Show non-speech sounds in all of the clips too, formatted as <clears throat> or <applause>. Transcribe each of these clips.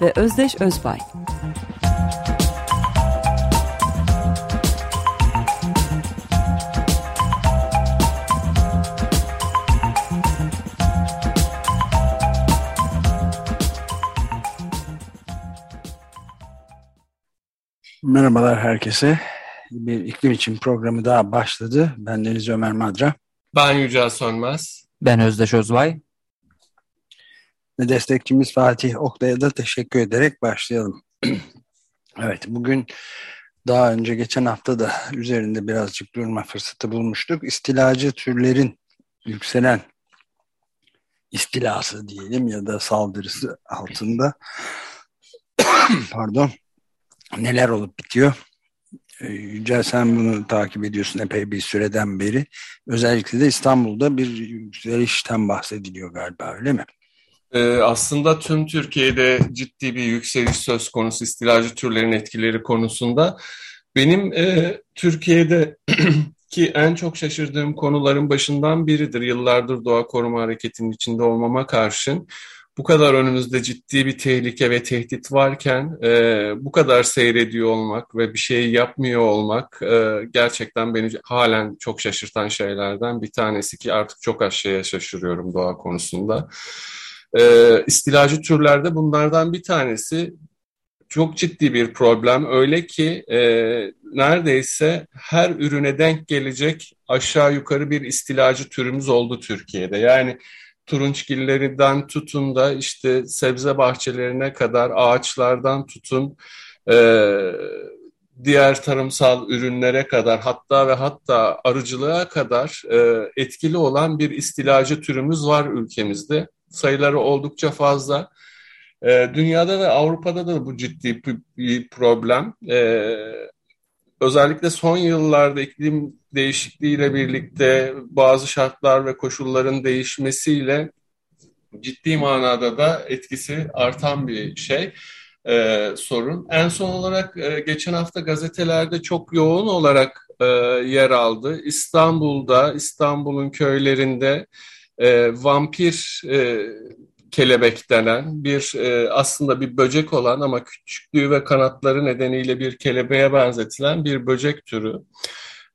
ve Özdeş Özbay. Merhabalar herkese. Bir iklim için programı daha başladı. Ben Deniz Ömer Madra. Ben Yücel Sönmez. Ben Özdeş Özbay. Ve destekçimiz Fatih Oktay'a da teşekkür ederek başlayalım. <clears throat> evet bugün daha önce geçen hafta da üzerinde birazcık durma fırsatı bulmuştuk. İstilacı türlerin yükselen istilası diyelim ya da saldırısı altında <clears throat> pardon neler olup bitiyor? Ee, Yücel sen bunu takip ediyorsun epey bir süreden beri. Özellikle de İstanbul'da bir yükselişten bahsediliyor galiba öyle mi? Ee, aslında tüm Türkiye'de ciddi bir yükseliş söz konusu istilacı türlerin etkileri konusunda. Benim e, Türkiye'de <clears throat> ki en çok şaşırdığım konuların başından biridir. Yıllardır doğa koruma hareketinin içinde olmama karşın bu kadar önümüzde ciddi bir tehlike ve tehdit varken e, bu kadar seyrediyor olmak ve bir şey yapmıyor olmak e, gerçekten beni halen çok şaşırtan şeylerden bir tanesi ki artık çok şeye şaşırıyorum doğa konusunda. E, istilacı türlerde bunlardan bir tanesi çok ciddi bir problem. Öyle ki e, neredeyse her ürüne denk gelecek aşağı yukarı bir istilacı türümüz oldu Türkiye'de. Yani turunçgillerinden tutun da işte sebze bahçelerine kadar ağaçlardan tutun e, diğer tarımsal ürünlere kadar hatta ve hatta arıcılığa kadar e, etkili olan bir istilacı türümüz var ülkemizde. Sayıları oldukça fazla. E, dünyada ve Avrupa'da da bu ciddi bir problem. E, özellikle son yıllarda iklim değişikliğiyle birlikte bazı şartlar ve koşulların değişmesiyle ciddi manada da etkisi artan bir şey. E, sorun. En son olarak e, geçen hafta gazetelerde çok yoğun olarak e, yer aldı. İstanbul'da, İstanbul'un köylerinde e, vampir e, kelebek denen bir e, aslında bir böcek olan ama küçüklüğü ve kanatları nedeniyle bir kelebeğe benzetilen bir böcek türü.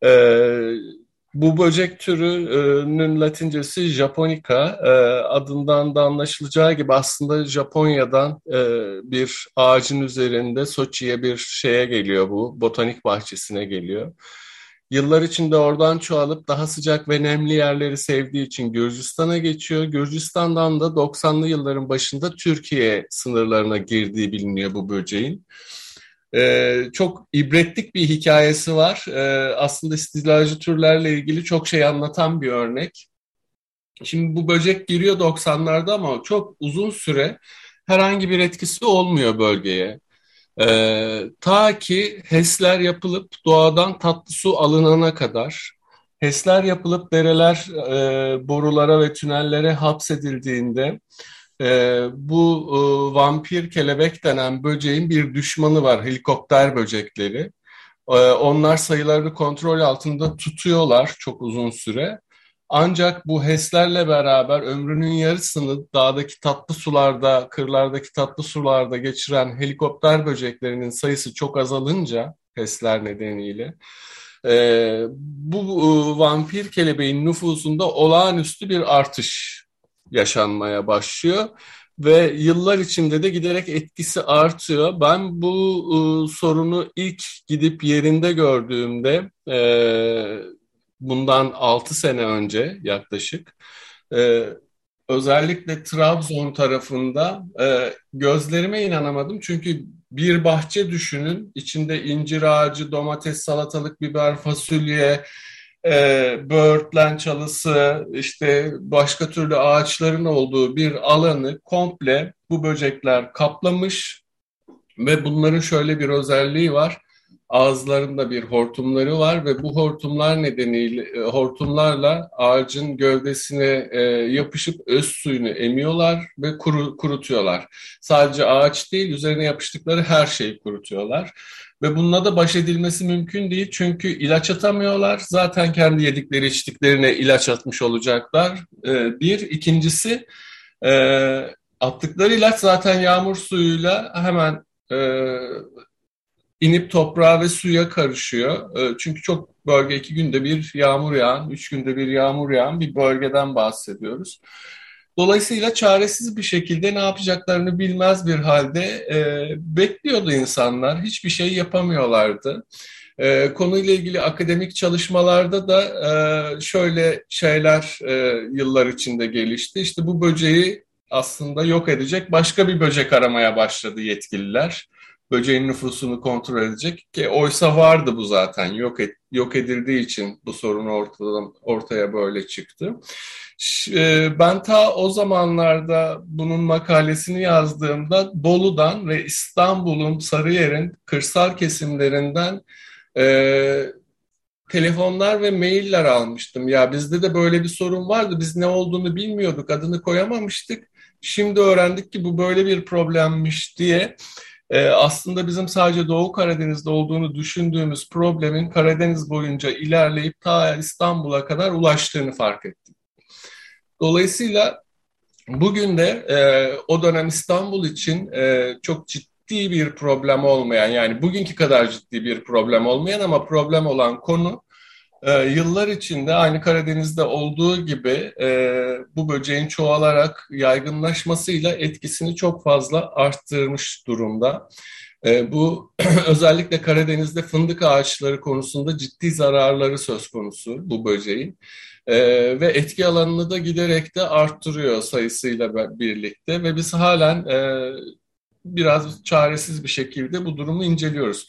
E, bu böcek türünün latincesi Japonica e, adından da anlaşılacağı gibi aslında Japonya'dan e, bir ağacın üzerinde Sochi'ye bir şeye geliyor bu botanik bahçesine geliyor. Yıllar içinde oradan çoğalıp daha sıcak ve nemli yerleri sevdiği için Gürcistan'a geçiyor. Gürcistan'dan da 90'lı yılların başında Türkiye sınırlarına girdiği biliniyor bu böceğin. Ee, çok ibretlik bir hikayesi var. Ee, aslında istilacı türlerle ilgili çok şey anlatan bir örnek. Şimdi bu böcek giriyor 90'larda ama çok uzun süre herhangi bir etkisi olmuyor bölgeye. Ee, ta ki HES'ler yapılıp doğadan tatlı su alınana kadar, HES'ler yapılıp dereler e, borulara ve tünellere hapsedildiğinde e, bu e, vampir kelebek denen böceğin bir düşmanı var, helikopter böcekleri. E, onlar sayılarını kontrol altında tutuyorlar çok uzun süre. Ancak bu HES'lerle beraber ömrünün yarısını dağdaki tatlı sularda, kırlardaki tatlı sularda geçiren helikopter böceklerinin sayısı çok azalınca HES'ler nedeniyle e, bu e, vampir kelebeğin nüfusunda olağanüstü bir artış yaşanmaya başlıyor ve yıllar içinde de giderek etkisi artıyor. Ben bu e, sorunu ilk gidip yerinde gördüğümde e, bundan 6 sene önce yaklaşık e, özellikle Trabzon tarafında e, gözlerime inanamadım. Çünkü bir bahçe düşünün içinde incir ağacı, domates, salatalık, biber, fasulye, e, böğürtlen çalısı, işte başka türlü ağaçların olduğu bir alanı komple bu böcekler kaplamış Ve bunların şöyle bir özelliği var. Ağızlarında bir hortumları var ve bu hortumlar nedeniyle e, hortumlarla ağacın gövdesine e, yapışıp öz suyunu emiyorlar ve kuru, kurutuyorlar. Sadece ağaç değil üzerine yapıştıkları her şeyi kurutuyorlar. Ve bununla da baş edilmesi mümkün değil çünkü ilaç atamıyorlar. Zaten kendi yedikleri içtiklerine ilaç atmış olacaklar. E, bir. ikincisi e, attıkları ilaç zaten yağmur suyuyla hemen e, inip toprağa ve suya karışıyor. E, çünkü çok bölge iki günde bir yağmur yağan, üç günde bir yağmur yağan bir bölgeden bahsediyoruz. Dolayısıyla çaresiz bir şekilde ne yapacaklarını bilmez bir halde e, bekliyordu insanlar. Hiçbir şey yapamıyorlardı. E, konuyla ilgili akademik çalışmalarda da e, şöyle şeyler e, yıllar içinde gelişti. İşte bu böceği aslında yok edecek başka bir böcek aramaya başladı yetkililer. Böceğin nüfusunu kontrol edecek ki oysa vardı bu zaten yok et, yok edildiği için bu sorun ortadan ortaya böyle çıktı. E, ben ta o zamanlarda bunun makalesini yazdığımda Bolu'dan ve İstanbul'un Sarıyer'in kırsal kesimlerinden e, telefonlar ve mailler almıştım. Ya bizde de böyle bir sorun vardı. Biz ne olduğunu bilmiyorduk, adını koyamamıştık. Şimdi öğrendik ki bu böyle bir problemmiş diye e, aslında bizim sadece Doğu Karadeniz'de olduğunu düşündüğümüz problemin Karadeniz boyunca ilerleyip ta İstanbul'a kadar ulaştığını fark ettim. Dolayısıyla bugün de e, o dönem İstanbul için e, çok ciddi bir problem olmayan yani bugünkü kadar ciddi bir problem olmayan ama problem olan konu e, yıllar içinde aynı Karadeniz'de olduğu gibi e, bu böceğin çoğalarak yaygınlaşmasıyla etkisini çok fazla arttırmış durumda. E, bu <clears throat> özellikle Karadeniz'de fındık ağaçları konusunda ciddi zararları söz konusu bu böceğin. E, ve etki alanını da giderek de arttırıyor sayısıyla birlikte ve biz halen e, biraz çaresiz bir şekilde bu durumu inceliyoruz.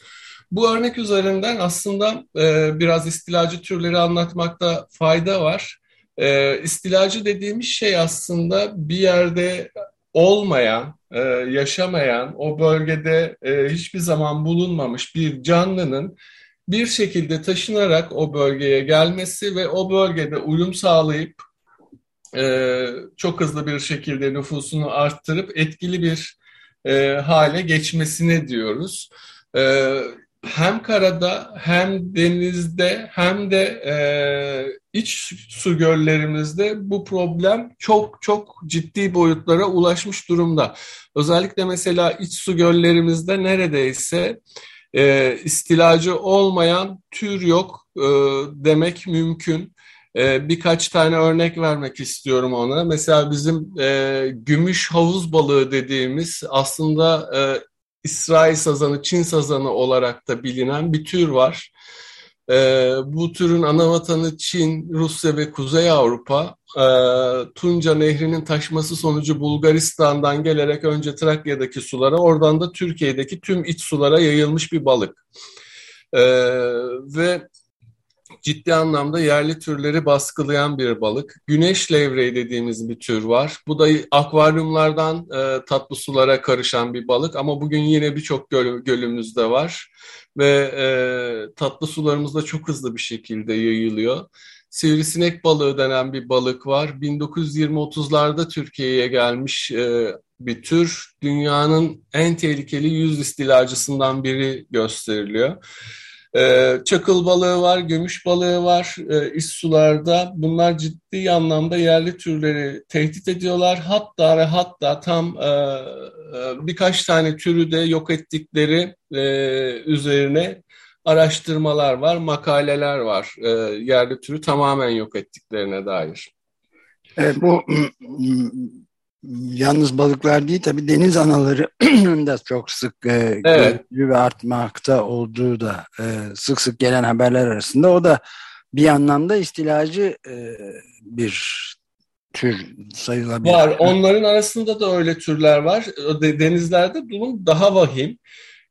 Bu örnek üzerinden aslında e, biraz istilacı türleri anlatmakta fayda var. E, istilacı dediğimiz şey aslında bir yerde olmayan, e, yaşamayan, o bölgede e, hiçbir zaman bulunmamış bir canlının bir şekilde taşınarak o bölgeye gelmesi ve o bölgede uyum sağlayıp e, çok hızlı bir şekilde nüfusunu arttırıp etkili bir e, hale geçmesine diyoruz. E, hem karada hem denizde hem de e, iç su göllerimizde bu problem çok çok ciddi boyutlara ulaşmış durumda. Özellikle mesela iç su göllerimizde neredeyse e, istilacı olmayan tür yok e, demek mümkün. E, birkaç tane örnek vermek istiyorum ona. Mesela bizim e, gümüş havuz balığı dediğimiz aslında e, İsrail sazanı, Çin sazanı olarak da bilinen bir tür var. E, bu türün ana vatanı Çin, Rusya ve Kuzey Avrupa. E, Tunca Nehri'nin taşması sonucu Bulgaristan'dan gelerek önce Trakya'daki sulara, oradan da Türkiye'deki tüm iç sulara yayılmış bir balık. E, ve ciddi anlamda yerli türleri baskılayan bir balık. Güneş levreği dediğimiz bir tür var. Bu da akvaryumlardan e, tatlı sulara karışan bir balık ama bugün yine birçok göl, gölümüzde var ve e, tatlı sularımızda çok hızlı bir şekilde yayılıyor. Sivrisinek balığı denen bir balık var. 1920-30'larda Türkiye'ye gelmiş e, bir tür. Dünyanın en tehlikeli yüz istilacısından biri gösteriliyor. E, çakıl balığı var, gümüş balığı var e, iç sularda. Bunlar ciddi anlamda yerli türleri tehdit ediyorlar. Hatta ve hatta tam e, e, birkaç tane türü de yok ettikleri e, üzerine araştırmalar var, makaleler var. E, yerli türü tamamen yok ettiklerine dair. Evet, bu yalnız balıklar değil tabii deniz anaları <clears throat> da çok sık e, evet. ve artmakta olduğu da e, sık sık gelen haberler arasında o da bir anlamda istilacı e, bir tür sayılabilir. Var. Onların arasında da öyle türler var. Denizlerde durum daha vahim.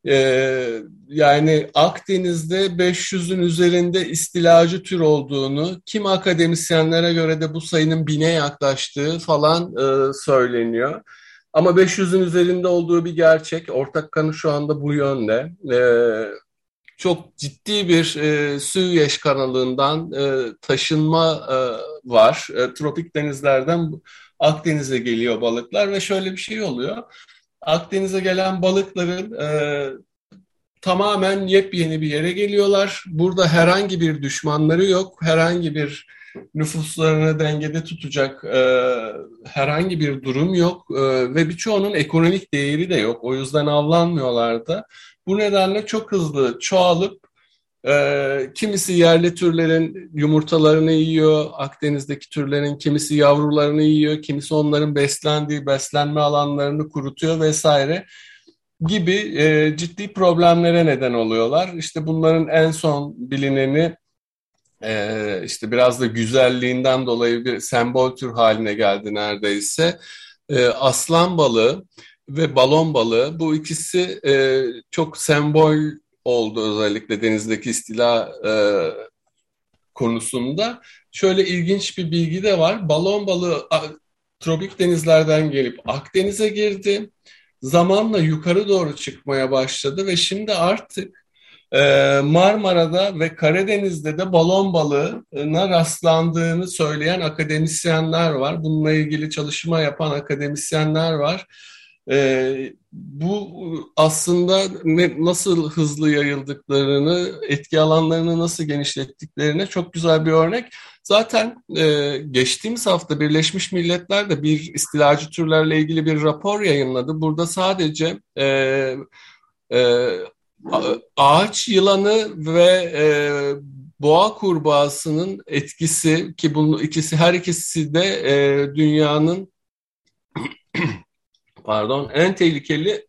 Ee, yani Akdeniz'de 500'ün üzerinde istilacı tür olduğunu, kim akademisyenlere göre de bu sayının bine yaklaştığı falan e, söyleniyor. Ama 500'ün üzerinde olduğu bir gerçek. Ortak kanı şu anda bu yönde. E, çok ciddi bir e, Süveyş kanalından e, taşınma e, var. E, tropik denizlerden Akdeniz'e geliyor balıklar ve şöyle bir şey oluyor. Akdeniz'e gelen balıkların e, tamamen yepyeni bir yere geliyorlar. Burada herhangi bir düşmanları yok, herhangi bir nüfuslarını dengede tutacak e, herhangi bir durum yok e, ve birçoğunun ekonomik değeri de yok. O yüzden avlanmıyorlar da. Bu nedenle çok hızlı çoğalıp e, kimisi yerli türlerin yumurtalarını yiyor, Akdeniz'deki türlerin kimisi yavrularını yiyor, kimisi onların beslendiği beslenme alanlarını kurutuyor vesaire gibi e, ciddi problemlere neden oluyorlar. İşte bunların en son bilineni e, işte biraz da güzelliğinden dolayı bir sembol tür haline geldi neredeyse. E, aslan balığı ve balon balığı bu ikisi e, çok sembol oldu özellikle denizdeki istila e, konusunda. Şöyle ilginç bir bilgi de var. Balon balığı tropik denizlerden gelip Akdeniz'e girdi. Zamanla yukarı doğru çıkmaya başladı ve şimdi artık e, Marmara'da ve Karadeniz'de de balon balığına rastlandığını söyleyen akademisyenler var. Bununla ilgili çalışma yapan akademisyenler var. E, bu aslında nasıl hızlı yayıldıklarını, etki alanlarını nasıl genişlettiklerine çok güzel bir örnek. Zaten e, geçtiğimiz hafta Birleşmiş Milletler de bir istilacı türlerle ilgili bir rapor yayınladı. Burada sadece e, e, ağaç yılanı ve e, boğa kurbağasının etkisi ki bunun ikisi her ikisi de e, dünyanın <clears throat> pardon en tehlikeli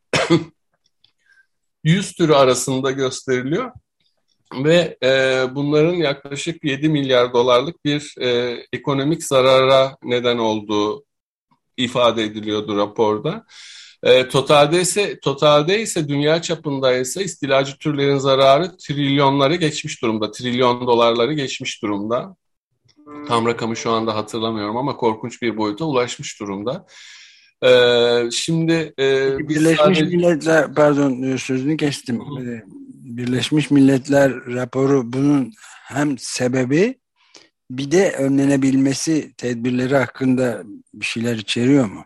<coughs> 100 türü arasında gösteriliyor ve e, bunların yaklaşık 7 milyar dolarlık bir e, ekonomik zarara neden olduğu ifade ediliyordu raporda. E, totalde ise totalde ise dünya çapında ise istilacı türlerin zararı trilyonları geçmiş durumda. Trilyon dolarları geçmiş durumda. Tam rakamı şu anda hatırlamıyorum ama korkunç bir boyuta ulaşmış durumda. Ee, şimdi e, Birleşmiş sadece... Milletler pardon e, sözünü kestim. Hı. Birleşmiş Milletler raporu bunun hem sebebi bir de önlenebilmesi tedbirleri hakkında bir şeyler içeriyor mu?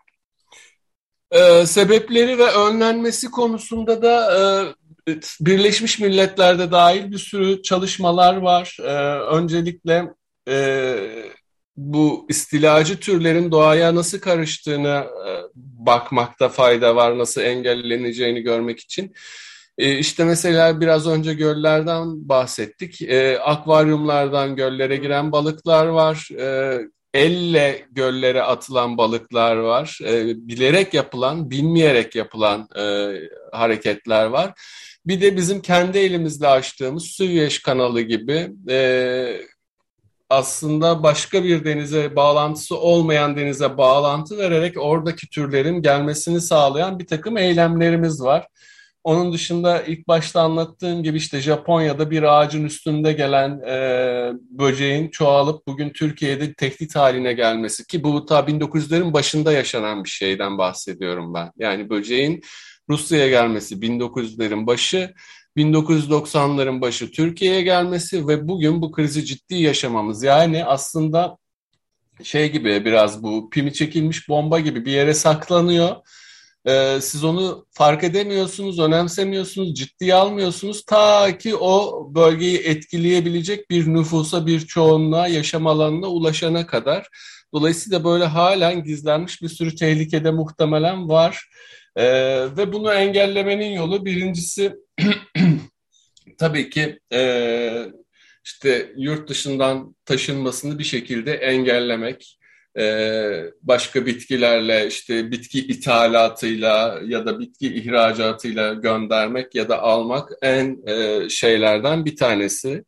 Ee, sebepleri ve önlenmesi konusunda da e, Birleşmiş Milletler'de dahil bir sürü çalışmalar var. E, öncelikle e, bu istilacı türlerin doğaya nasıl karıştığını e, bakmakta fayda var, nasıl engelleneceğini görmek için. E, işte mesela biraz önce göllerden bahsettik. E, akvaryumlardan göllere giren balıklar var. Elle göllere atılan balıklar var. Bilerek yapılan, bilmeyerek yapılan hareketler var. Bir de bizim kendi elimizle açtığımız Süveyş kanalı gibi aslında başka bir denize bağlantısı olmayan denize bağlantı vererek oradaki türlerin gelmesini sağlayan bir takım eylemlerimiz var. Onun dışında ilk başta anlattığım gibi işte Japonya'da bir ağacın üstünde gelen e, böceğin çoğalıp bugün Türkiye'de tehdit haline gelmesi ki bu ta 1900'lerin başında yaşanan bir şeyden bahsediyorum ben. Yani böceğin Rusya'ya gelmesi 1900'lerin başı 1990'ların başı Türkiye'ye gelmesi ve bugün bu krizi ciddi yaşamamız. Yani aslında şey gibi biraz bu pimi çekilmiş bomba gibi bir yere saklanıyor. Ee, siz onu fark edemiyorsunuz, önemsemiyorsunuz, ciddiye almıyorsunuz ta ki o bölgeyi etkileyebilecek bir nüfusa, bir çoğunluğa, yaşam alanına ulaşana kadar. Dolayısıyla böyle halen gizlenmiş bir sürü tehlikede muhtemelen var. Ee, ve bunu engellemenin yolu birincisi <clears throat> tabii ki e, işte yurt dışından taşınmasını bir şekilde engellemek, e, başka bitkilerle işte bitki ithalatıyla ya da bitki ihracatıyla göndermek ya da almak en e, şeylerden bir tanesi.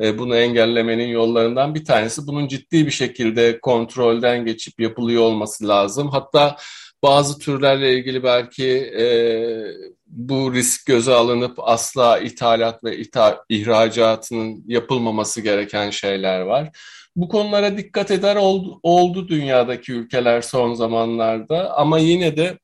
E, bunu engellemenin yollarından bir tanesi. Bunun ciddi bir şekilde kontrolden geçip yapılıyor olması lazım. Hatta bazı türlerle ilgili belki e, bu risk göze alınıp asla ithalat ve ita ihracatının yapılmaması gereken şeyler var. Bu konulara dikkat eder oldu, oldu dünyadaki ülkeler son zamanlarda ama yine de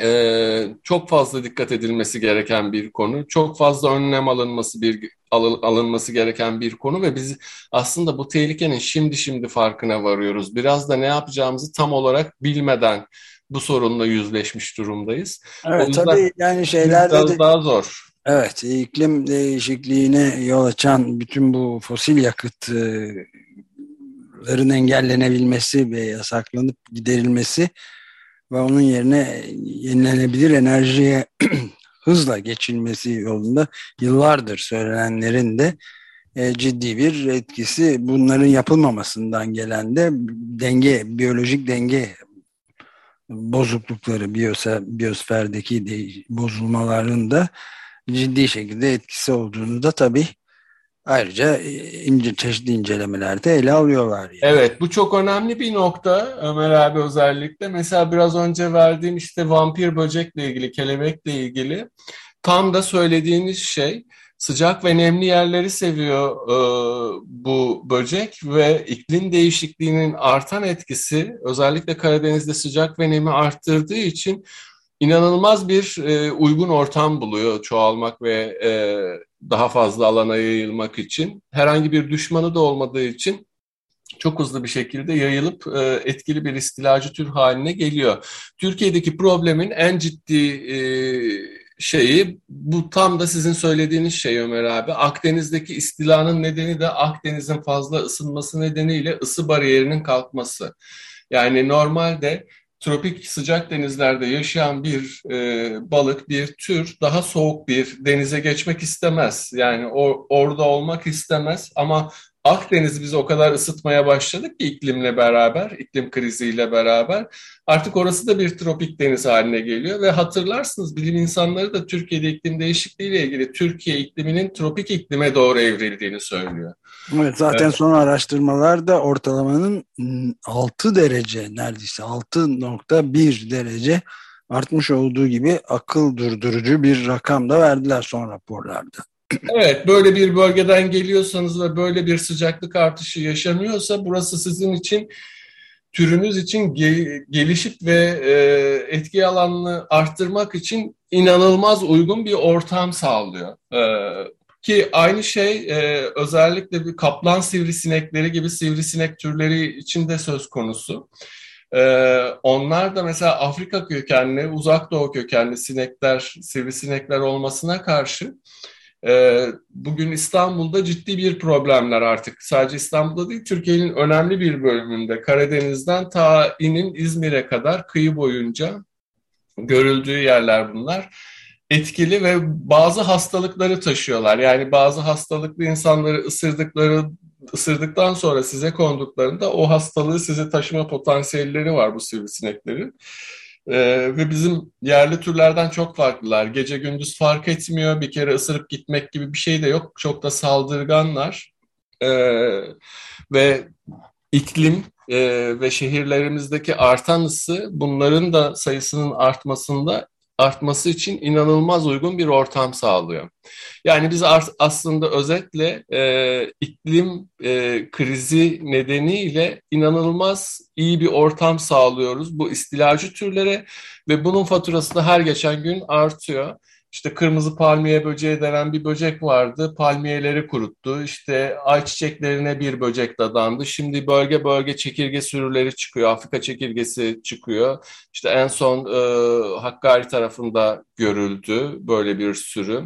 e, çok fazla dikkat edilmesi gereken bir konu. Çok fazla önlem alınması bir alınması gereken bir konu ve biz aslında bu tehlikenin şimdi şimdi farkına varıyoruz. Biraz da ne yapacağımızı tam olarak bilmeden bu sorunla yüzleşmiş durumundayız. Evet tabii yani şeylerde biraz de, daha zor. Evet iklim değişikliğine yol açan bütün bu fosil yakıtların engellenebilmesi ve yasaklanıp giderilmesi ve onun yerine yenilenebilir enerjiye <clears throat> hızla geçilmesi yolunda yıllardır söylenenlerin de e, ciddi bir etkisi bunların yapılmamasından gelen de denge, biyolojik denge bozuklukları biyosferdeki de, bozulmaların da ciddi şekilde etkisi olduğunu da tabii Ayrıca e, ince, çeşitli incelemelerde ele alıyorlar. Yani. Evet bu çok önemli bir nokta Ömer abi özellikle. Mesela biraz önce verdiğim işte vampir böcekle ilgili, kelebekle ilgili tam da söylediğiniz şey sıcak ve nemli yerleri seviyor e, bu böcek ve iklim değişikliğinin artan etkisi özellikle Karadeniz'de sıcak ve nemi arttırdığı için inanılmaz bir e, uygun ortam buluyor çoğalmak ve e, daha fazla alana yayılmak için. Herhangi bir düşmanı da olmadığı için çok hızlı bir şekilde yayılıp e, etkili bir istilacı tür haline geliyor. Türkiye'deki problemin en ciddi e, şeyi bu tam da sizin söylediğiniz şey Ömer abi. Akdeniz'deki istilanın nedeni de Akdeniz'in fazla ısınması nedeniyle ısı bariyerinin kalkması. Yani normalde tropik sıcak denizlerde yaşayan bir e, balık, bir tür daha soğuk bir denize geçmek istemez. Yani o, orada olmak istemez ama Akdeniz bizi o kadar ısıtmaya başladık ki iklimle beraber, iklim kriziyle beraber. Artık orası da bir tropik deniz haline geliyor ve hatırlarsınız bilim insanları da Türkiye'de iklim değişikliği ile ilgili Türkiye ikliminin tropik iklime doğru evrildiğini söylüyor. Evet zaten evet. son araştırmalarda ortalamanın 6 derece neredeyse 6.1 derece artmış olduğu gibi akıl durdurucu bir rakam da verdiler son raporlarda. Evet, böyle bir bölgeden geliyorsanız ve böyle bir sıcaklık artışı yaşanıyorsa burası sizin için türünüz için gelişip ve e, etki alanını arttırmak için inanılmaz uygun bir ortam sağlıyor. E, ki aynı şey e, özellikle bir kaplan sivrisinekleri gibi sivrisinek türleri için de söz konusu. Ee, onlar da mesela Afrika kökenli, uzak doğu kökenli sinekler, sivrisinekler olmasına karşı e, bugün İstanbul'da ciddi bir problemler artık. Sadece İstanbul'da değil, Türkiye'nin önemli bir bölümünde Karadeniz'den ta inin İzmir'e kadar kıyı boyunca görüldüğü yerler bunlar etkili ve bazı hastalıkları taşıyorlar. Yani bazı hastalıklı insanları ısırdıkları ısırdıktan sonra size konduklarında o hastalığı size taşıma potansiyelleri var bu sivrisineklerin. Ee, ve bizim yerli türlerden çok farklılar. Gece gündüz fark etmiyor. Bir kere ısırıp gitmek gibi bir şey de yok. Çok da saldırganlar. Ee, ve iklim e, ve şehirlerimizdeki artan ısı bunların da sayısının artmasında artması için inanılmaz uygun bir ortam sağlıyor. Yani biz aslında özetle e, iklim e, krizi nedeniyle inanılmaz iyi bir ortam sağlıyoruz bu istilacı türlere ve bunun faturası da her geçen gün artıyor. İşte kırmızı palmiye böceği denen bir böcek vardı. Palmiyeleri kuruttu. İşte ayçiçeklerine bir böcek dadandı. Şimdi bölge bölge çekirge sürüleri çıkıyor. Afrika çekirgesi çıkıyor. İşte en son e, Hakkari tarafında görüldü böyle bir sürü.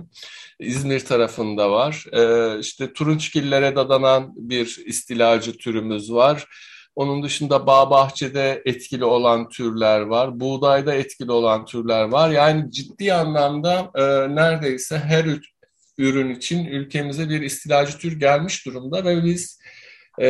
İzmir tarafında var. E, işte turunçgillere dadanan bir istilacı türümüz var. Onun dışında bağ bahçede etkili olan türler var. Buğdayda etkili olan türler var. Yani ciddi anlamda e, neredeyse her ürün için ülkemize bir istilacı tür gelmiş durumda ve biz e,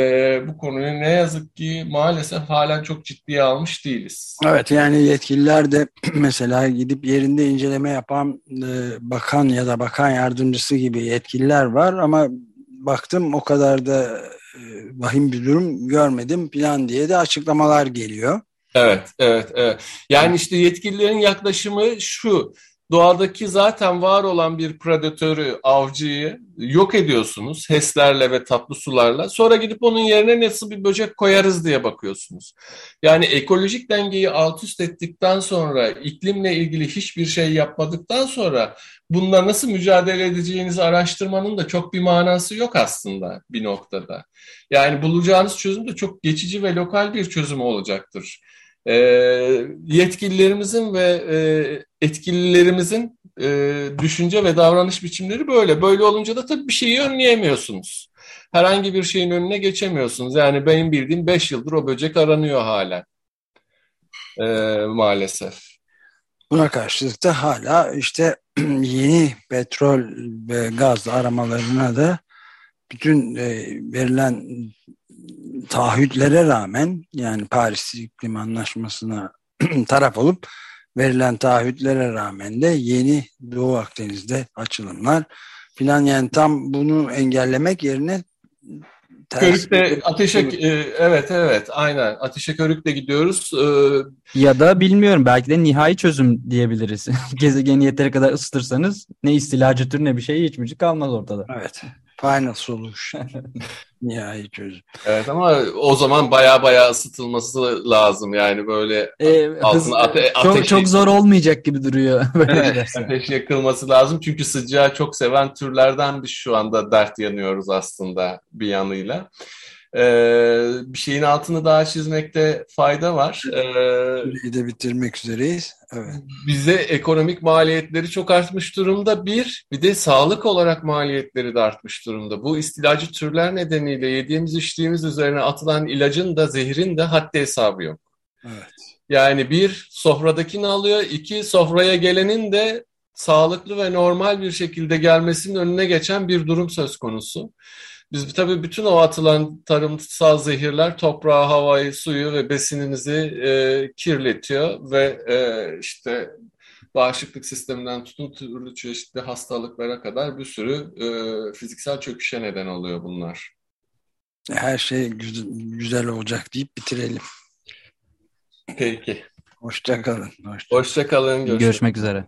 bu konuyu ne yazık ki maalesef halen çok ciddiye almış değiliz. Evet yani yetkililer de <clears throat> mesela gidip yerinde inceleme yapan e, bakan ya da bakan yardımcısı gibi yetkililer var ama baktım o kadar da e, vahim bir durum görmedim plan diye de açıklamalar geliyor. Evet, evet, evet. Yani işte yetkililerin yaklaşımı şu. Doğadaki zaten var olan bir predatörü, avcıyı yok ediyorsunuz HES'lerle ve tatlı sularla. Sonra gidip onun yerine nasıl bir böcek koyarız diye bakıyorsunuz. Yani ekolojik dengeyi alt üst ettikten sonra, iklimle ilgili hiçbir şey yapmadıktan sonra bununla nasıl mücadele edeceğinizi araştırmanın da çok bir manası yok aslında bir noktada. Yani bulacağınız çözüm de çok geçici ve lokal bir çözüm olacaktır. E, yetkililerimizin ve e, etkililerimizin e, düşünce ve davranış biçimleri böyle. Böyle olunca da tabii bir şeyi önleyemiyorsunuz. Herhangi bir şeyin önüne geçemiyorsunuz. Yani benim bildiğim 5 yıldır o böcek aranıyor hala. E, maalesef. Buna karşılık da hala işte <clears throat> yeni petrol ve gaz aramalarına da bütün e, verilen taahhütlere rağmen yani Paris İklim Anlaşması'na <clears throat> taraf olup verilen taahhütlere rağmen de yeni Doğu Akdeniz'de açılımlar filan yani tam bunu engellemek yerine Körük'te ateşe e, evet evet aynen ateşe körükle gidiyoruz. Ee, ya da bilmiyorum belki de nihai çözüm diyebiliriz. <laughs> Gezegeni yeteri kadar ısıtırsanız ne istilacı tür ne bir şey hiçbir kalmaz ortada. Evet. Final solution. <laughs> Nihai çözüm. Evet ama o zaman baya baya ısıtılması lazım yani böyle ee, altına ate çok, ateş çok zor olmayacak gibi duruyor. <laughs> evet, ateş yakılması lazım çünkü sıcağı çok seven türlerden biz şu anda dert yanıyoruz aslında bir yanıyla. Ee, bir şeyin altını daha çizmekte fayda var. Ee, de bitirmek üzereyiz. Evet. Bize ekonomik maliyetleri çok artmış durumda. Bir, bir de sağlık olarak maliyetleri de artmış durumda. Bu istilacı türler nedeniyle yediğimiz içtiğimiz üzerine atılan ilacın da zehrin de haddi hesabı yok. Evet. Yani bir, sofradakini alıyor. iki sofraya gelenin de sağlıklı ve normal bir şekilde gelmesinin önüne geçen bir durum söz konusu. Biz tabii bütün o atılan tarımsal zehirler toprağı, havayı, suyu ve besinimizi e, kirletiyor ve e, işte bağışıklık sisteminden tutun türlü çeşitli hastalıklara kadar bir sürü e, fiziksel çöküşe neden oluyor bunlar. Her şey güzel, güzel olacak deyip bitirelim. Peki. Hoşçakalın. Hoşça, Hoşça kalın. Görüşmek üzere.